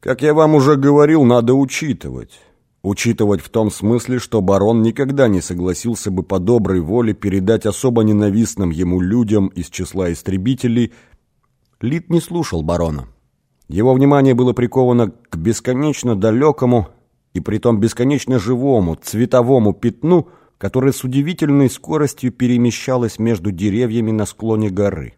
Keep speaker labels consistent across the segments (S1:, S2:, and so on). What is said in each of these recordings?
S1: Как я вам уже говорил, надо учитывать. Учитывать в том смысле, что барон никогда не согласился бы по доброй воле передать особо ненавистным ему людям из числа истребителей. Лид не слушал барона. Его внимание было приковано к бесконечно далекому и притом бесконечно живому цветовому пятну, которое с удивительной скоростью перемещалось между деревьями на склоне горы.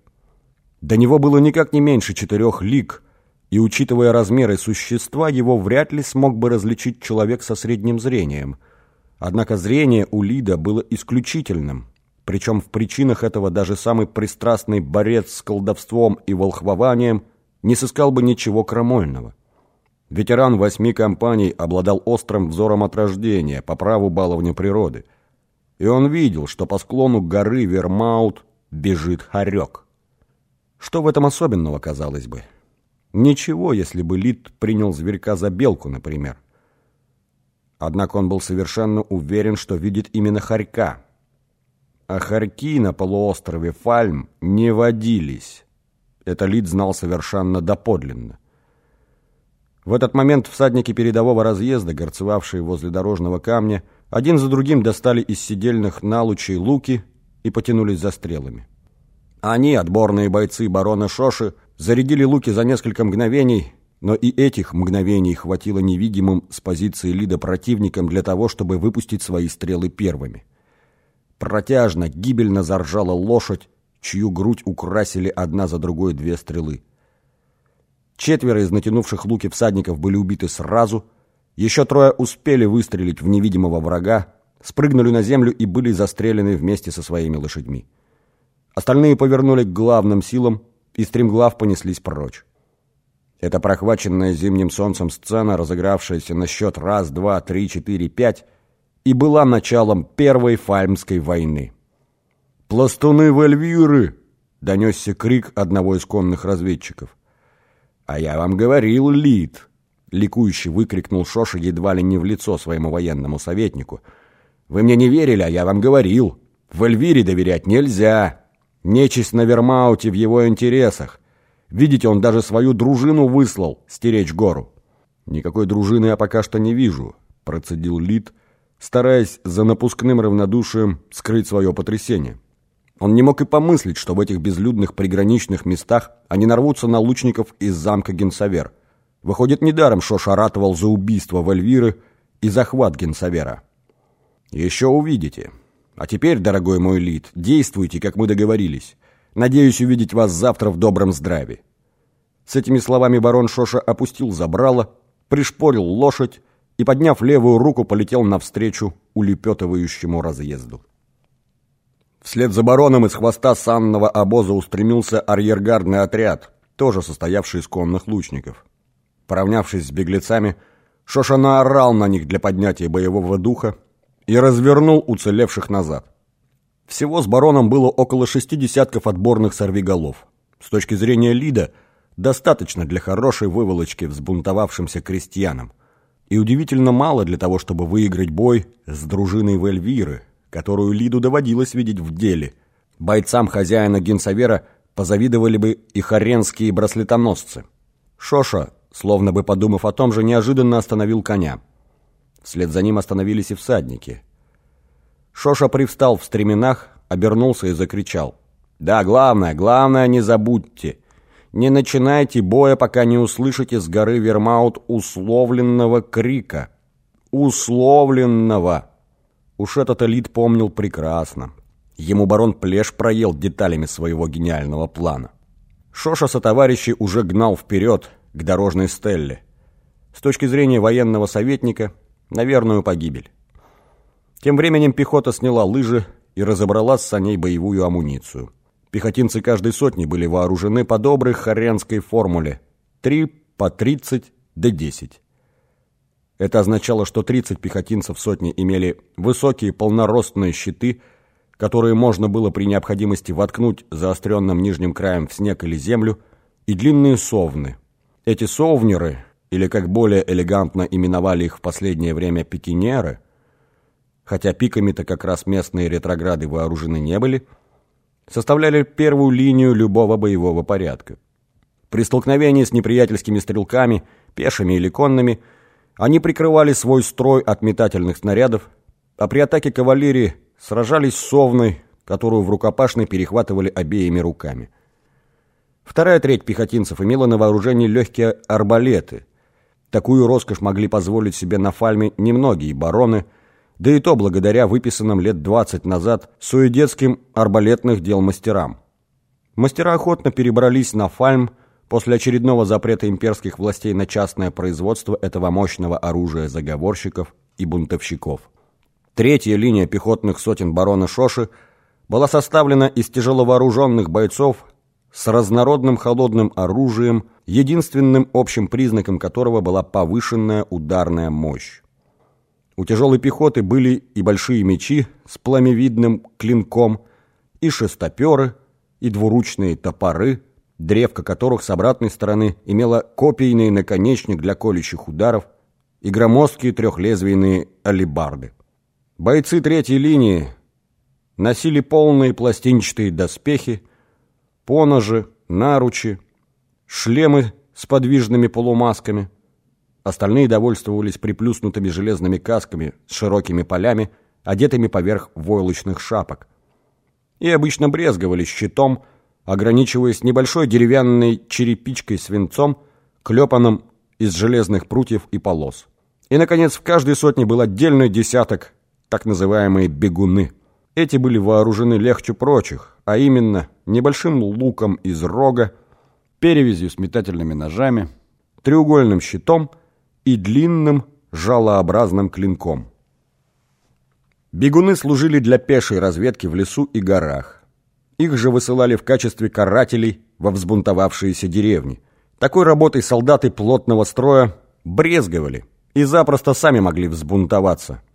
S1: До него было никак не меньше четырех лиг, и, учитывая размеры существа, его вряд ли смог бы различить человек со средним зрением. Однако зрение у Лида было исключительным, причем в причинах этого даже самый пристрастный борец с колдовством и волхвованием не сыскал бы ничего крамольного. Ветеран восьми компаний обладал острым взором от рождения, по праву баловня природы. И он видел, что по склону горы Вермаут бежит хорек. Что в этом особенного, казалось бы? Ничего, если бы Лид принял зверька за белку, например. Однако он был совершенно уверен, что видит именно хорька. А хорьки на полуострове Фальм не водились. Это Лид знал совершенно доподлинно. В этот момент всадники передового разъезда, горцевавшие возле дорожного камня, один за другим достали из сидельных налучей луки и потянулись за стрелами. Они, отборные бойцы барона Шоши, зарядили луки за несколько мгновений, но и этих мгновений хватило невидимым с позиции Лида противникам для того, чтобы выпустить свои стрелы первыми. Протяжно, гибельно заржала лошадь, чью грудь украсили одна за другой две стрелы. Четверо из натянувших луки всадников были убиты сразу, еще трое успели выстрелить в невидимого врага, спрыгнули на землю и были застрелены вместе со своими лошадьми. Остальные повернули к главным силам и стремглав понеслись прочь. Эта прохваченная зимним солнцем сцена, разыгравшаяся на счет раз, два, три, четыре, пять, и была началом Первой Фальмской войны. «Пластуны в Эльвиры!» — донесся крик одного из конных разведчиков. «А я вам говорил, Лид!» — ликующе выкрикнул Шоша едва ли не в лицо своему военному советнику. «Вы мне не верили, а я вам говорил! В Эльвире доверять нельзя!» Нечисть на Вермауте в его интересах. Видите, он даже свою дружину выслал стеречь гору. Никакой дружины я пока что не вижу, процедил Лид, стараясь за напускным равнодушием скрыть свое потрясение. Он не мог и помыслить, что в этих безлюдных приграничных местах они нарвутся на лучников из замка Генсавер. Выходит, недаром Шоша ратовал за убийство Вальвиры и захват Генсавера. «Еще увидите», а теперь, дорогой мой Лид, действуйте, как мы договорились. Надеюсь увидеть вас завтра в добром здравии». С этими словами барон Шоша опустил забрало, пришпорил лошадь и, подняв левую руку, полетел навстречу улепетывающему разъезду. Вслед за бароном из хвоста санного обоза устремился арьергардный отряд, тоже состоявший из конных лучников. Поравнявшись с беглецами, Шоша наорал на них для поднятия боевого духа и развернул уцелевших назад. Всего с бароном было около шести десятков отборных сорвиголов. С точки зрения Лида, достаточно для хорошей выволочки взбунтовавшимся крестьянам. И удивительно мало для того, чтобы выиграть бой с дружиной Вельвиры, которую Лиду доводилось видеть в деле. Бойцам хозяина Генсавера позавидовали бы и хоренские браслетоносцы. Шоша, словно бы подумав о том же, неожиданно остановил коня – Вслед за ним остановились и всадники. Шоша привстал в стременах, обернулся и закричал. «Да, главное, главное, не забудьте. Не начинайте боя, пока не услышите с горы Вермаут условленного крика. Условленного!» Уж этот элит помнил прекрасно. Ему барон Плеш проел деталями своего гениального плана. Шоша со товарищей уже гнал вперед к дорожной стелле. С точки зрения военного советника, на верную погибель. Тем временем пехота сняла лыжи и разобрала с саней боевую амуницию. Пехотинцы каждой сотни были вооружены по доброй хоренской формуле. Три по тридцать до десять. Это означало, что 30 пехотинцев сотни имели высокие полноростные щиты, которые можно было при необходимости воткнуть заостренным нижним краем в снег или землю, и длинные совны. Эти совнеры или, как более элегантно именовали их в последнее время, пикинеры, хотя пиками-то как раз местные ретрограды вооружены не были, составляли первую линию любого боевого порядка. При столкновении с неприятельскими стрелками, пешими или конными, они прикрывали свой строй от метательных снарядов, а при атаке кавалерии сражались с совной, которую в рукопашной перехватывали обеими руками. Вторая треть пехотинцев имела на вооружении легкие арбалеты. Такую роскошь могли позволить себе на Фальме немногие бароны, да и то благодаря выписанным лет 20 назад суедетским арбалетных дел мастерам. Мастера охотно перебрались на Фальм после очередного запрета имперских властей на частное производство этого мощного оружия заговорщиков и бунтовщиков. Третья линия пехотных сотен барона Шоши была составлена из тяжеловооруженных бойцов с разнородным холодным оружием, единственным общим признаком которого была повышенная ударная мощь. У тяжелой пехоты были и большие мечи с пламевидным клинком, и шестоперы, и двуручные топоры, древко которых с обратной стороны имело копийный наконечник для колющих ударов и громоздкие трехлезвийные алебарды. Бойцы третьей линии носили полные пластинчатые доспехи, поножи, наручи, шлемы с подвижными полумасками. Остальные довольствовались приплюснутыми железными касками с широкими полями, одетыми поверх войлочных шапок. И обычно брезговали щитом, ограничиваясь небольшой деревянной черепичкой свинцом, клепанным из железных прутьев и полос. И, наконец, в каждой сотне был отдельный десяток, так называемые «бегуны». Эти были вооружены легче прочих, а именно небольшим луком из рога, перевязью с метательными ножами, треугольным щитом и длинным жалообразным клинком. Бегуны служили для пешей разведки в лесу и горах. Их же высылали в качестве карателей во взбунтовавшиеся деревни. Такой работой солдаты плотного строя брезговали и запросто сами могли взбунтоваться –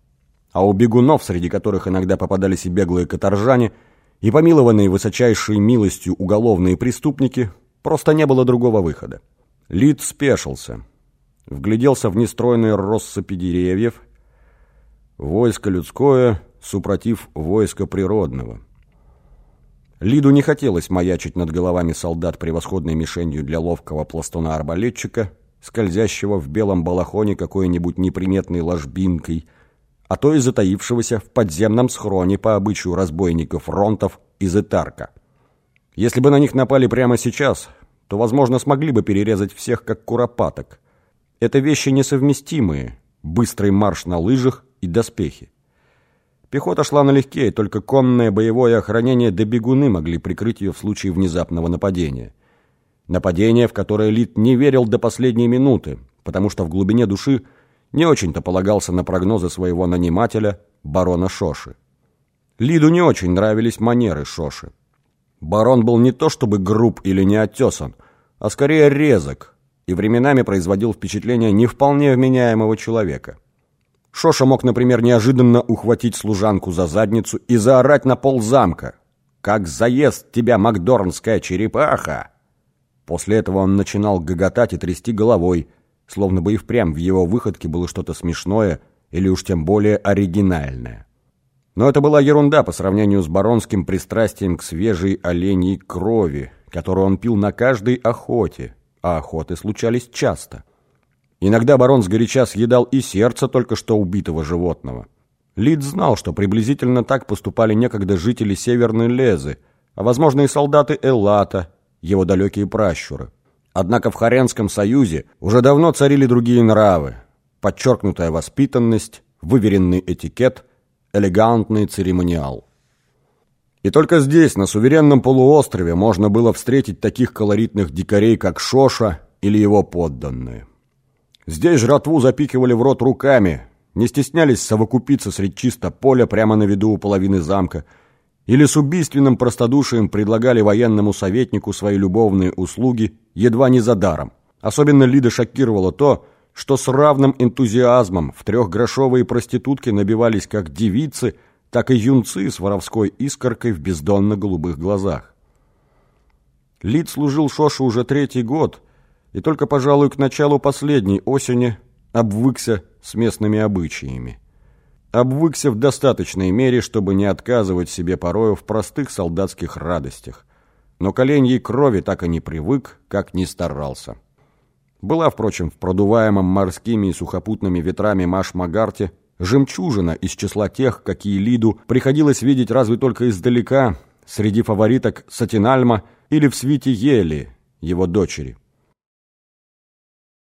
S1: а у бегунов, среди которых иногда попадались и беглые каторжане, и помилованные высочайшей милостью уголовные преступники, просто не было другого выхода. Лид спешился, вгляделся в нестройные россыпи деревьев, войско людское, супротив войска природного. Лиду не хотелось маячить над головами солдат превосходной мишенью для ловкого пластуна-арбалетчика, скользящего в белом балахоне какой-нибудь неприметной ложбинкой – а то и затаившегося в подземном схроне по обычаю разбойников фронтов из Итарка. Если бы на них напали прямо сейчас, то, возможно, смогли бы перерезать всех, как куропаток. Это вещи несовместимые, быстрый марш на лыжах и доспехи. Пехота шла налегке, и только конное боевое охранение да бегуны могли прикрыть ее в случае внезапного нападения. Нападение, в которое Лид не верил до последней минуты, потому что в глубине души не очень-то полагался на прогнозы своего нанимателя, барона Шоши. Лиду не очень нравились манеры Шоши. Барон был не то чтобы груб или неотесан, а скорее резок, и временами производил впечатление не вполне вменяемого человека. Шоша мог, например, неожиданно ухватить служанку за задницу и заорать на пол замка. «Как заест тебя макдорнская черепаха!» После этого он начинал гоготать и трясти головой, словно бы и впрямь в его выходке было что-то смешное или уж тем более оригинальное. Но это была ерунда по сравнению с баронским пристрастием к свежей оленьей крови, которую он пил на каждой охоте, а охоты случались часто. Иногда барон сгоряча съедал и сердце только что убитого животного. Лид знал, что приблизительно так поступали некогда жители Северной Лезы, а, возможно, и солдаты Эллата, его далекие пращуры. Однако в Харенском союзе уже давно царили другие нравы. Подчеркнутая воспитанность, выверенный этикет, элегантный церемониал. И только здесь, на суверенном полуострове, можно было встретить таких колоритных дикарей, как Шоша или его подданные. Здесь жратву запикивали в рот руками, не стеснялись совокупиться средь чисто поля прямо на виду у половины замка – или с убийственным простодушием предлагали военному советнику свои любовные услуги едва не за даром. Особенно Лида шокировало то, что с равным энтузиазмом в трехгрошовые проститутки набивались как девицы, так и юнцы с воровской искоркой в бездонно-голубых глазах. Лид служил Шошу уже третий год, и только, пожалуй, к началу последней осени обвыкся с местными обычаями обвыкся в достаточной мере, чтобы не отказывать себе порою в простых солдатских радостях. но к оленьей крови так и не привык, как не старался. Была, впрочем, в продуваемом морскими и сухопутными ветрами Маш-Магарте жемчужина из числа тех, какие Лиду приходилось видеть разве только издалека, среди фавориток Сатинальма или в свите Ели, его дочери.